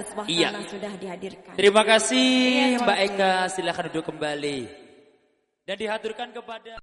tema kusida iya. sudah dihadirkan. Terima kasih ya, Mbak Eka, silakan duduk kembali. Dan dihaturkan kepada